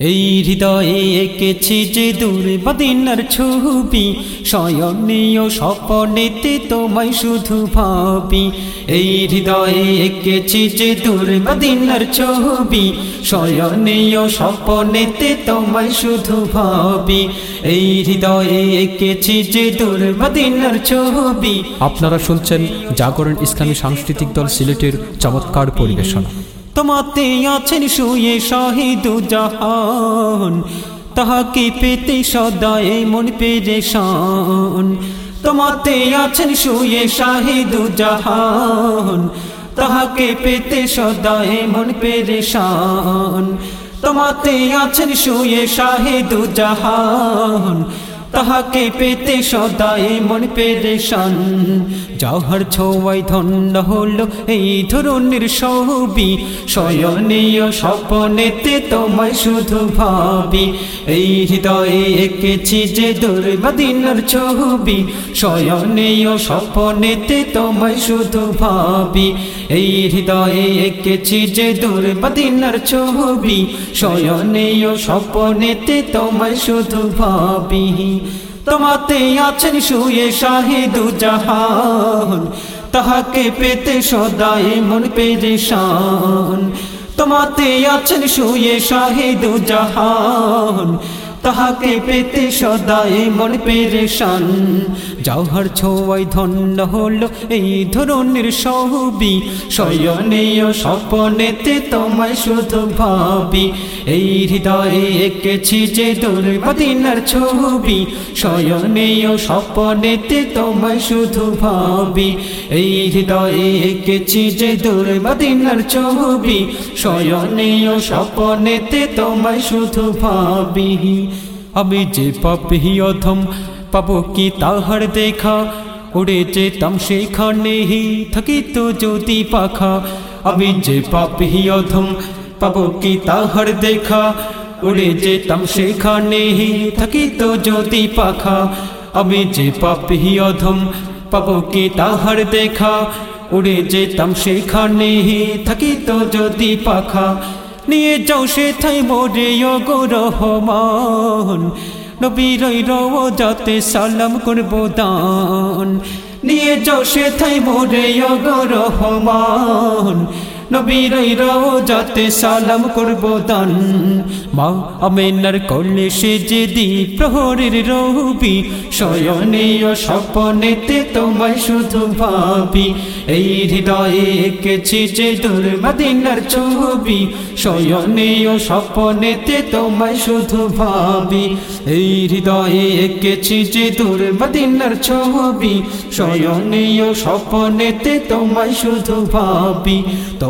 এই হৃদয়ে এঁকেছি যে দূর বদিনার ছবি শয়নীয় স্বপনেতে তোমায় শুধু ভাবি। এই হৃদয়ে এঁকেছি যে দূর বদিনার ছবি শয়নীয় স্বপনেতে তোমায় শুধু ভাবি। এই হৃদয়ে এঁকেছি যে দূর বদিনার ছবি। আপনারা শুনছেন জাগরণ ইসলামী সাংস্কৃতিক দল সিলেটের চমৎকার পরিবেশনা। তোমাতে আছেন শুয়ে শাহিদু জাহান। তাহাকে পেতে সদায় মন পেরেশান। তোমাতে আছেন শুয়ে শাহিদু জাহান। তাহাকে পেতে সদায় মন পেরেশান। তোমাতে আছেন শুয়ে শাহিদু জাহান। তাহাকে পেতে সদায় মন পেরেশান। যাহার ছোঁয়াই ধন্য হলো এই ধরনের সহবি শয়নীয় স্বপনেতে তোমায় শুধু ভাবি। এই হৃদয়ে এঁকেছি যে দুর্বাদিনার ছবি শয়নীয় স্বপনেতে তোমায় শুধু ভাবি। এই হৃদয়ে এঁকেছি যে দুর্বাদিনার ছবি শয়নীয় স্বপনেতে তোমায় শুধু ভাবি। তোমাতে আছেন শুয়ে শাহিদু জাহান। তাহাকে পেতে সদাই মন পেরেশান। তোমাতে আছেন শুয়ে শাহিদু জাহান। তাহাকে পেতে সদাই মন পেরেশান। যাহার ছোঁয়াই ধন্য হলো এই ধরনের সহবি শয়নীয় স্বপনেতে তোমায় শুধু ভাবি। এই হৃদয়ে এঁকেছি যে দুর্বাদিনার ছবি। শয়নীয় স্বপনেতে তোমায় শুধু ভাবি। এই হৃদয়ে এঁকেছি যে দুর্বাদিনার ছবি। শয়নীয় স্বপনেতে তোমায় শুধু ভাবি। আমি যে পাপি অধম পাবো কি তাহার দেখা? উড়ে যেতাম সেখানে হি থাকিত যদি পাখা। আমি যে পাপি অধম, পাবো কি তাহার দেখা? উড়ে যেতাম সেখানে হি থাকিত যদি পাখা। আমি যে পাপি অধম, পাবো কি তাহার দেখা? উড়ে যেতাম সেখানে হি থাকিত যদি পাখা। নিয়ে যাও সে থাই মোরে গো রহমান নবীর যাতে সালাম করব দান। নিয়ে যাও সে থাই মোরে গো রহমান। নবীর যাতে সালাম করব দান। মা আমেনার করলে সে যে দি প্রহরের রবি শয়নীয় স্বপনেতে তোমায় শুধু ভাবি। এই হৃদয়ে এঁকেছি যে দুর্বাদিনার ছবি শয়নীয় স্বপনেতে তোমায় শুধু ভাবি। এই হৃদয়ে এঁকেছি যে দুর্বাদিনার ছবি শয়নীয় স্বপনেতে তোমায় শুধু ভাবি।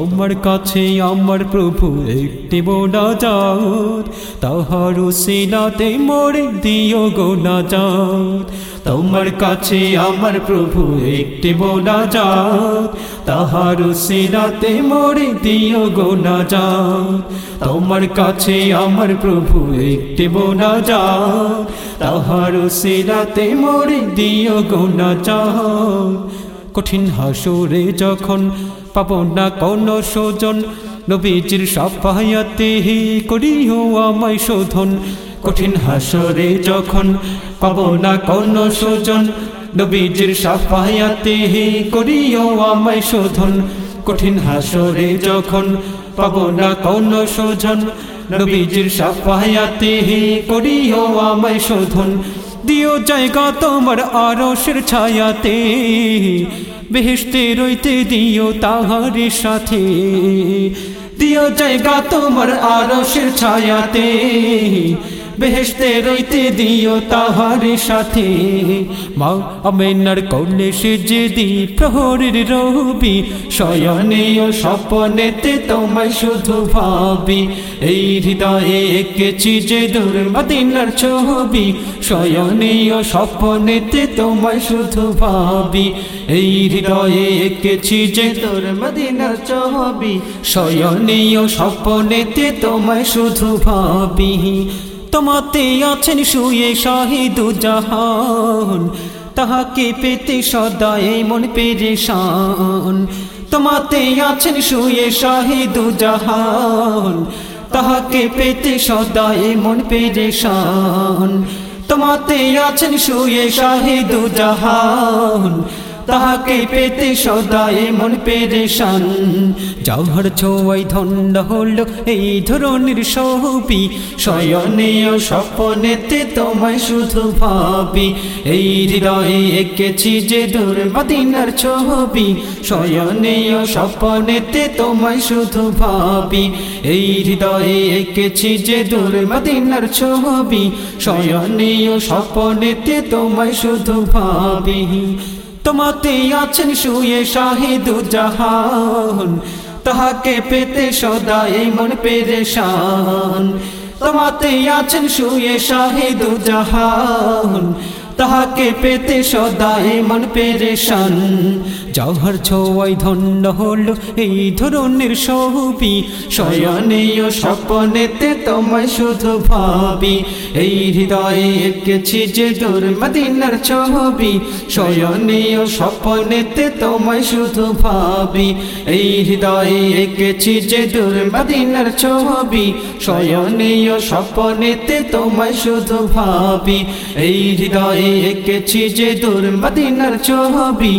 তোমার কাছে, আমার প্রভু একটি বোনা যাত তাহার সিনাতে মরে দিও গো না যাত তোমার কাছে, আমার প্রভু একটি বোনা যাত তাহার সিনাতে মরে দিও গো না যাত তোমার কাছে, আমার প্রভু একটি বোনা যাত তাহার সিনাতে মরে দিও গো না যাত কঠিন হাসুরে যখন পাব না কোন শোজন? নবীজির সাফায়াতে করিও আমায় শোধন। কঠিন হাসরে যখন পাব না কোন শোজন? নবীজির সাফায়াতে করিও আমায় শোধন। কঠিন হাসরে যখন পাব না কোন শোধন নবীজির সাফায়াতে করিও আমায় শোধন। দিও জায়গা তোমার আরশের ছায়াতে। বেহেশতে রইতে দিও তাহার সাথে। দিও জায়গা তোমার আরশের ছায়াতে। বেহেশতে রইতে দিও তাহার সাথে। মা আমেনার কৌলে সে যে দি প্রহরের রবি। শয়নীয় স্বপনেতে তোমায় শুধু ভাবি। এই হৃদয়ে এঁকেছি যে দুর্বাদিনার ছবি। শয়নীয় স্বপনেতে তোমায় শুধু ভাবি। এই হৃদয়ে এঁকেছি যে দুর্বাদিনার ছবি। শয়নীয় স্বপনেতে তোমায় শুধু ভাবি। তোমাতে আছেন, শুয়ে শাহিদু জাহান। তাহাকে পেতে সদায় মন পেরেশান। তোমাতে আছেন, শুয়ে শাহিদু জাহান। তাহাকে পেতে সদাই মন পেরেশান। তোমাতে আছেন, শুয়ে শাহিদু জাহান। তাহাকে পেতে সদাই মন পেরেশান। জহর ছোয়াই ধন্য হল এই ধরনের সহবি শয়নীয় স্বপনেতে তোমায় শুধু ভাবি। এই হৃদয়ে এঁকেছি যে দুর্বাদিনার ছবি শয়নীয় স্বপনেতে তোমায় শুধু ভাবি। এই হৃদয়ে এঁকেছি যে দুর্বাদিনার ছবি শয়নীয় স্বপনেতে তোমায় শুধু ভাবি। তোমাতে আছেন শুয়ে শাহিদু জাহান। তাহাকে পেতে সদাই মন পেরেশান। তোমাতে আছেন শুয়ে শাহিদু জাহান। তাহাকে পেতে সদাই মন পেরেশান। যাহার ছোয়াই ধন্য হল এই ধরনের সহবি শয়নীয় স্বপনেতে তোমায় শুধু ভাবি। এই হৃদয়ে এঁকেছি যে দূর মদিনার ছবি। শয়নীয় স্বপনেতে তোমায় শুধু ভাবি। এই হৃদয়ে এঁকেছি যে দূর মদিনার ছবি। শয়নীয় স্বপনেতে তোমায় শুধু ভাবি। এই হৃদয়ে এঁকেছি যে দূর মদিনার ছবি।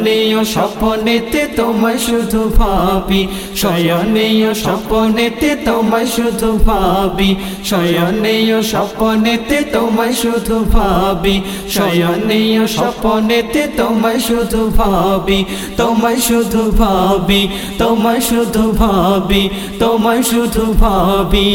শয়নীয় স্বপনেতে তোমায় শুধু ভাবি শয়নীয় স্বপনেতে তোমায় শুধু ভাবি শয়নীয় স্বপনেতে তোমায় শুধু ভাবি শয়নীয় স্বপনেতে তোমায় শুধু ভাবি, তোমায় শুধু ভাবি, তোমায় শুধু ভাবি, তোমায় শুধু ভাবি।